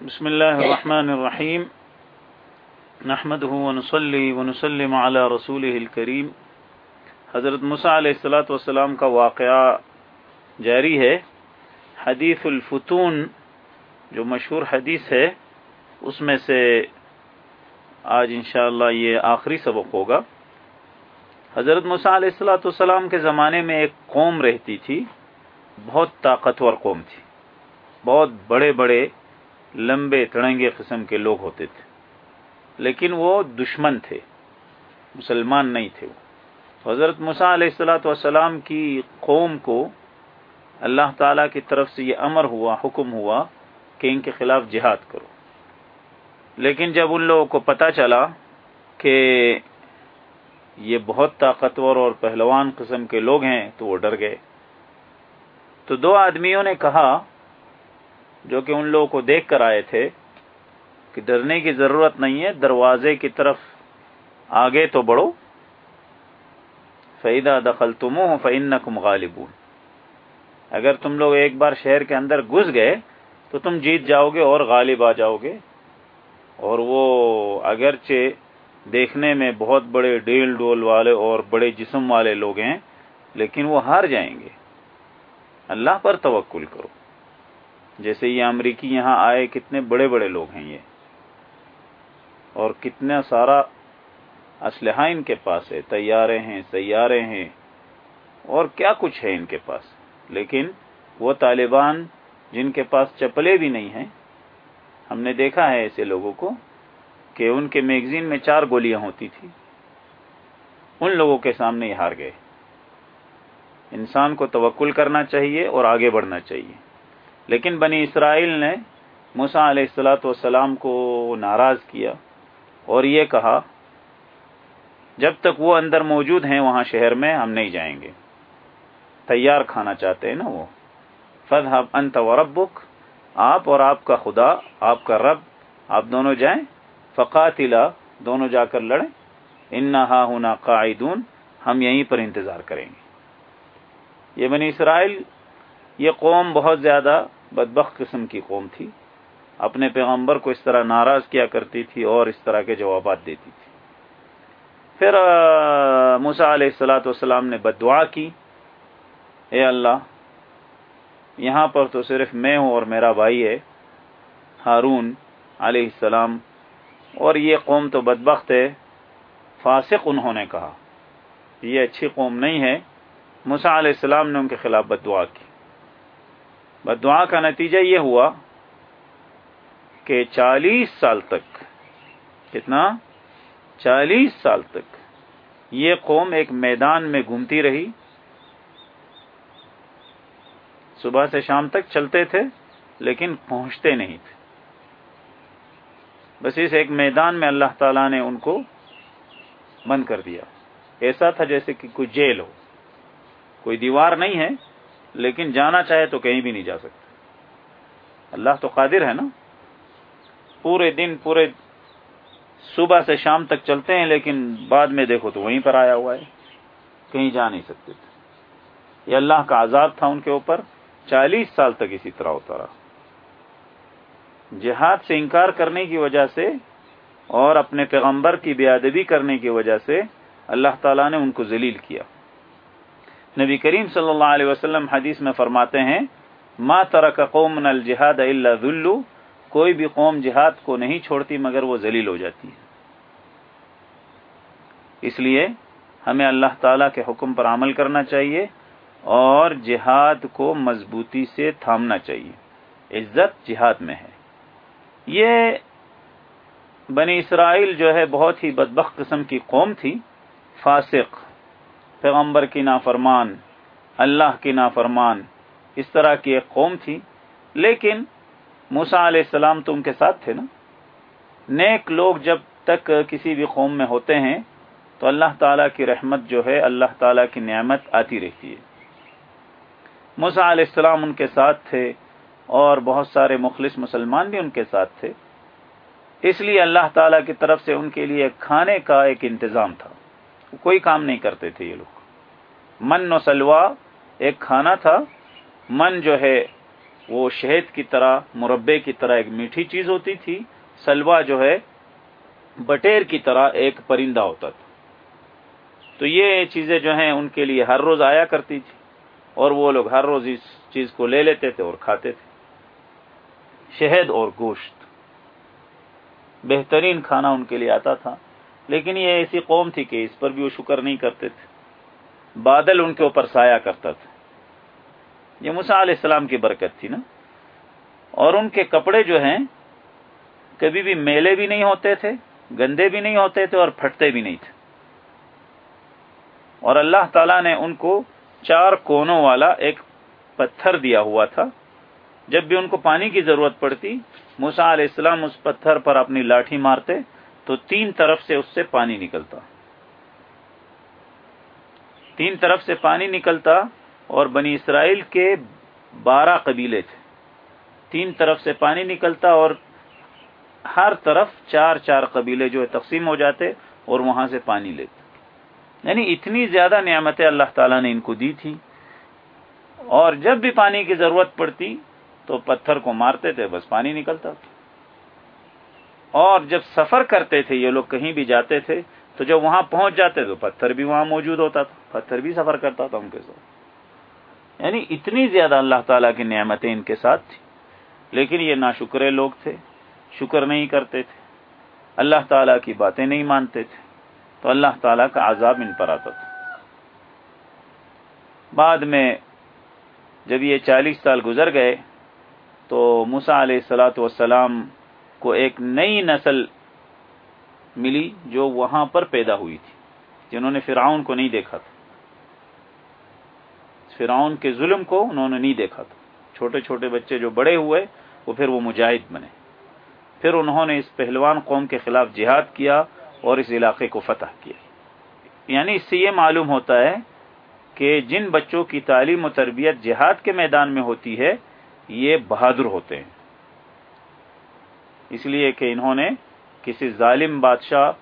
بسم الله الرحمن الرحيم. نحمده ونصلي ونسلم على رسوله الكريم. حضرت موسیٰ علیہ السلاۃ والسلام کا واقعہ جاری ہے. حدیث الفتون جو مشہور حدیث ہے، اس میں سے آج انشاءاللہ یہ آخری سبق ہوگا. حضرت موسیٰ علیہ السلاۃ والسلام کے زمانے میں ایک قوم رہتی تھی، بہت طاقتور قوم تھی. بہت بڑے بڑے لمبے تڑنگے قسم کے لوگ ہوتے تھے۔ لیکن وہ دشمن تھے، مسلمان نہیں تھے وہ۔ حضرت مسا علیہ السلاۃ والسلام کی قوم کو اللہ تعالی کی طرف سے یہ امر ہوا، حکم ہوا کہ ان کے خلاف جہاد کرو۔ لیکن جب ان لوگوں کو پتہ چلا کہ یہ بہت طاقتور اور پہلوان قسم کے لوگ ہیں، تو وہ ڈر گئے۔ تو دو آدمیوں نے کہا جو کہ ان لوگوں کو دیکھ کر آئے تھے کہ ڈرنے کی ضرورت نہیں ہے، دروازے کی طرف آگے تو بڑھو۔ فیدہ دخل تم ہو فعن غالبون۔ اگر تم لوگ ایک بار شہر کے اندر گھس گئے تو تم جیت جاؤ گے اور غالب آ جاؤ گے اور وہ اگرچہ دیکھنے میں بہت بڑے ڈیل ڈول والے اور بڑے جسم والے لوگ ہیں، لیکن وہ ہار جائیں گے۔ اللہ پر توکل کرو۔ جیسے یہ امریکی یہاں آئے، کتنے بڑے بڑے لوگ ہیں یہ۔ اور کتنا سارا اسلحہ ان کے پاس ہے تیارے ہیں، سیارے ہیں، اور کیا کچھ ہے ان کے پاس۔ لیکن وہ طالبان جن کے پاس چپلے بھی نہیں ہیں، ہم نے دیکھا ہے ایسے لوگوں کو کہ ان کے میگزین میں چار گولیاں ہوتی تھی ان لوگوں کے سامنے ہار گئے۔ انسان کو توکل کرنا چاہیے اور آگے بڑھنا چاہیے۔ لیکن بنی اسرائیل نے موسا علیہ السلاۃ والسلام کو ناراض کیا اور یہ کہا، جب تک وہ اندر موجود ہیں وہاں شہر میں ہم نہیں جائیں گے۔ تیار کھانا چاہتے ہیں نا وہ۔ فض انت و ربک، آپ اور آپ کا خدا، آپ کا رب، آپ دونوں جائیں۔ فقاتلا، دونوں جا کر لڑیں۔ ان ہونا قائدون ہم یہیں پر انتظار کریں گے۔ یہ بنی اسرائیل یہ قوم بہت زیادہ بدبخ قسم کی قوم تھی۔ اپنے پیغمبر کو اس طرح ناراض کیا کرتی تھی اور اس طرح کے جوابات دیتی تھی۔ پھر موسا علیہ السلاۃ والسلام نے بد دعا کی۔ اے اللہ، یہاں پر تو صرف میں ہوں اور میرا بھائی ہے، ہارون علیہ السلام۔ اور یہ قوم تو بدبخت ہے، فاسق انہوں نے کہا۔ یہ اچھی قوم نہیں ہے۔ مسا علیہ السلام نے ان کے خلاف بد دعا کی۔ بد دعا کا نتیجہ یہ ہوا کہ چالیس سال تک، کتنا؟ چالیس سال تک یہ قوم ایک میدان میں گھومتی رہی۔ صبح سے شام تک چلتے تھے لیکن پہنچتے نہیں تھے۔ بس اس ایک میدان میں اللہ تعالی نے ان کو بند کر دیا۔ ایسا تھا جیسے کہ کوئی جیل ہو۔ کوئی دیوار نہیں ہے۔ لیکن جانا چاہے تو کہیں بھی نہیں جا سکتے۔ اللہ تو قادر ہے نا۔ پورے دن، پورے صبح سے شام تک چلتے ہیں، لیکن بعد میں دیکھو تو وہیں پر آیا ہوا ہے۔ کہیں جا نہیں سکتے تھے۔ یہ اللہ کا عذاب تھا ان کے اوپر۔ چالیس سال تک اسی طرح ہوتا رہا۔ جہاد سے انکار کرنے کی وجہ سے اور اپنے پیغمبر کی بے ادبی کرنے کی وجہ سے اللہ تعالیٰ نے ان کو ذلیل کیا۔ نبی کریم صلی اللہ علیہ وسلم حدیث میں فرماتے ہیں، ما ترک قوم الجہاد اللہ ذلو کوئی بھی قوم جہاد کو نہیں چھوڑتی مگر وہ ذلیل ہو جاتی ہے۔ اس لیے ہمیں اللہ تعالی کے حکم پر عمل کرنا چاہیے اور جہاد کو مضبوطی سے تھامنا چاہیے۔ عزت جہاد میں ہے۔ یہ بنی اسرائیل جو ہے بہت ہی بدبخ قسم کی قوم تھی، فاسق۔ پیغمبر کی نافرمان، اللہ کی نافرمان، اس طرح کی ایک قوم تھی۔ لیکن موسا علیہ السلام تو ان کے ساتھ تھے نا۔ نیک لوگ جب تک کسی بھی قوم میں ہوتے ہیں، تو اللہ تعالیٰ کی رحمت جو ہے، اللہ تعالیٰ کی نعمت آتی رہتی ہے۔ موسا علیہ السلام ان کے ساتھ تھے اور بہت سارے مخلص مسلمان بھی ان کے ساتھ تھے۔ اس لیے اللہ تعالیٰ کی طرف سے ان کے لیے کھانے کا ایک انتظام تھا۔ کوئی کام نہیں کرتے تھے یہ لوگ۔ من و سلوا ایک کھانا تھا، من جو ہے وہ شہد کی طرح مربے کی طرح ایک میٹھی چیز ہوتی تھی سلوا جو ہے بٹیر کی طرح ایک پرندہ ہوتا تھا۔ تو یہ چیزیں جو ہیں ان کے لیے ہر روز آیا کرتی تھی اور وہ لوگ ہر روز اس چیز کو لے لیتے تھے اور کھاتے تھے۔ شہد اور گوشت۔ بہترین کھانا ان کے لیے آتا تھا۔ لیکن یہ ایسی قوم تھی کہ اس پر بھی وہ شکر نہیں کرتے تھے۔ بادل ان کے اوپر سایہ کرتا تھا۔ یہ مسا علیہ السلام کی برکت تھی نا۔ اور ان کے کپڑے جو ہیں، کبھی بھی میلے بھی نہیں ہوتے تھے، گندے بھی نہیں ہوتے تھے اور پھٹتے بھی نہیں تھے۔ اور اللہ تعالی نے ان کو چار کونوں والا ایک پتھر دیا ہوا تھا۔ جب بھی ان کو پانی کی ضرورت پڑتی موسا علیہ السلام اس پتھر پر اپنی لاٹھی مارتے تو تین طرف سے اس سے پانی نکلتا۔ تین طرف سے پانی نکلتا اور بنی اسرائیل کے بارہ قبیلے تھے۔ تین طرف سے پانی نکلتا اور ہر طرف چار چار قبیلے جو ہے تقسیم ہو جاتے اور وہاں سے پانی لیتے۔ یعنی اتنی زیادہ نعمتیں اللہ تعالیٰ نے ان کو دی تھی۔ اور جب بھی پانی کی ضرورت پڑتی تو پتھر کو مارتے تھے، بس پانی نکلتا تھا۔ اور جب سفر کرتے تھے، یہ لوگ کہیں بھی جاتے تھے، تو جب وہاں پہنچ جاتے تو پتھر بھی وہاں موجود ہوتا تھا، پتھر بھی سفر کرتا تھا ان کے ساتھ۔ یعنی اتنی زیادہ اللہ تعالیٰ کی نعمتیں ان کے ساتھ تھی لیکن یہ ناشکرے لوگ تھے، شکر نہیں کرتے تھے۔ اللہ تعالیٰ کی باتیں نہیں مانتے تھے، تو اللہ تعالیٰ کا عذاب ان پر آتا تھا۔ بعد میں جب یہ چالیس سال گزر گئے، تو مسا علیہ السلاۃ والسلام کو ایک نئی نسل ملی جو وہاں پر پیدا ہوئی تھی، جنہوں نے فرعون کو نہیں دیکھا تھا۔ فرعون کے ظلم کو انہوں نے نہیں دیکھا تھا۔ چھوٹے چھوٹے بچے جو بڑے ہوئے، وہ پھر وہ مجاہد بنے۔ پھر انہوں نے اس پہلوان قوم کے خلاف جہاد کیا اور اس علاقے کو فتح کیا۔ یعنی اس سے یہ معلوم ہوتا ہے کہ جن بچوں کی تعلیم و تربیت جہاد کے میدان میں ہوتی ہے، یہ بہادر ہوتے ہیں۔ اس لیے کہ انہوں نے کسی ظالم بادشاہ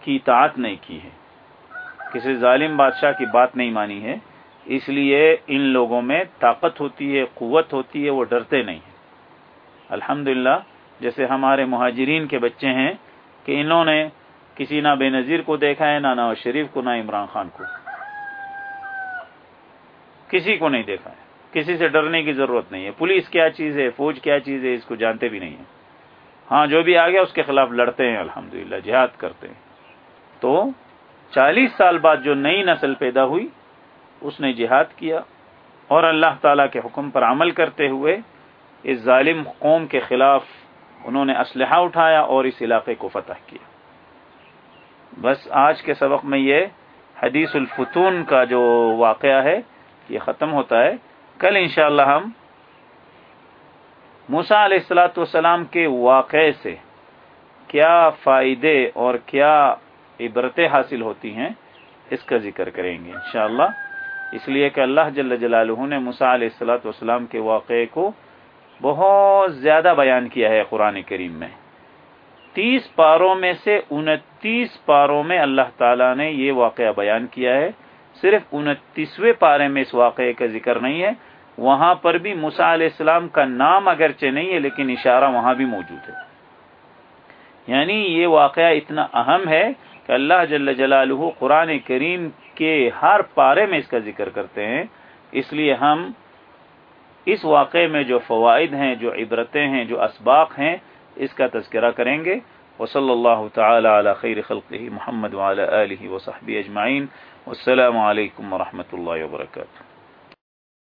کی اطاعت نہیں کی ہے۔ کسی ظالم بادشاہ کی بات نہیں مانی ہے۔ اس لیے ان لوگوں میں طاقت ہوتی ہے، قوت ہوتی ہے، وہ ڈرتے نہیں ہیں۔ الحمد جیسے ہمارے مہاجرین کے بچے ہیں کہ انہوں نے کسی نہ بے نظیر کو دیکھا ہے، نہ نواز شریف کو، نہ عمران خان کو۔ کسی کو نہیں دیکھا ہے۔ کسی سے ڈرنے کی ضرورت نہیں ہے۔ پولیس کیا چیز ہے، فوج کیا چیز ہے، اس کو جانتے بھی نہیں ہیں۔ ہاں جو بھی آ گیا اس کے خلاف لڑتے ہیں الحمد جہاد کرتے ہیں۔ تو چالیس سال بعد جو نئی نسل پیدا ہوئی، اس نے جہاد کیا اور اللہ تعالی کے حکم پر عمل کرتے ہوئے اس ظالم قوم کے خلاف انہوں نے اسلحہ اٹھایا اور اس علاقے کو فتح کیا۔ بس آج کے سبق میں یہ حدیث الفتون کا جو واقعہ ہے، یہ ختم ہوتا ہے۔ کل انشاءاللہ ہم موسا علیہ السلاۃ والسلام کے واقعے سے کیا فائدے اور کیا عبرتیں حاصل ہوتی ہیں، اس کا ذکر کریں گے انشاءاللہ۔ اس لیے کہ اللہ جل جلالہ نے مسا علیہ السلاۃ والسلام کے واقعے کو بہت زیادہ بیان کیا ہے قرآن کریم میں۔ تیس پاروں میں سے انتیس پاروں میں اللہ تعالیٰ نے یہ واقعہ بیان کیا ہے۔ صرف انتیسویں پارے میں اس واقعے کا ذکر نہیں ہے وہاں پر بھی مسا علیہ السلام کا نام اگرچہ نہیں ہے، لیکن اشارہ وہاں بھی موجود ہے۔ یعنی یہ واقعہ اتنا اہم ہے کہ اللہ جل جلالہ قرآن کریم کے ہر پارے میں اس کا ذکر کرتے ہیں۔ اس لیے ہم اس واقعے میں جو فوائد ہیں، جو عبرتیں ہیں، جو اسباق ہیں، اس کا تذکرہ کریں گے۔ وصلی اللہ تعالی علی خیر خلقہ محمد وعلی آلہ وصحبہ اجمعین۔ والسلام علیکم ورحمۃ اللہ وبرکاتہ۔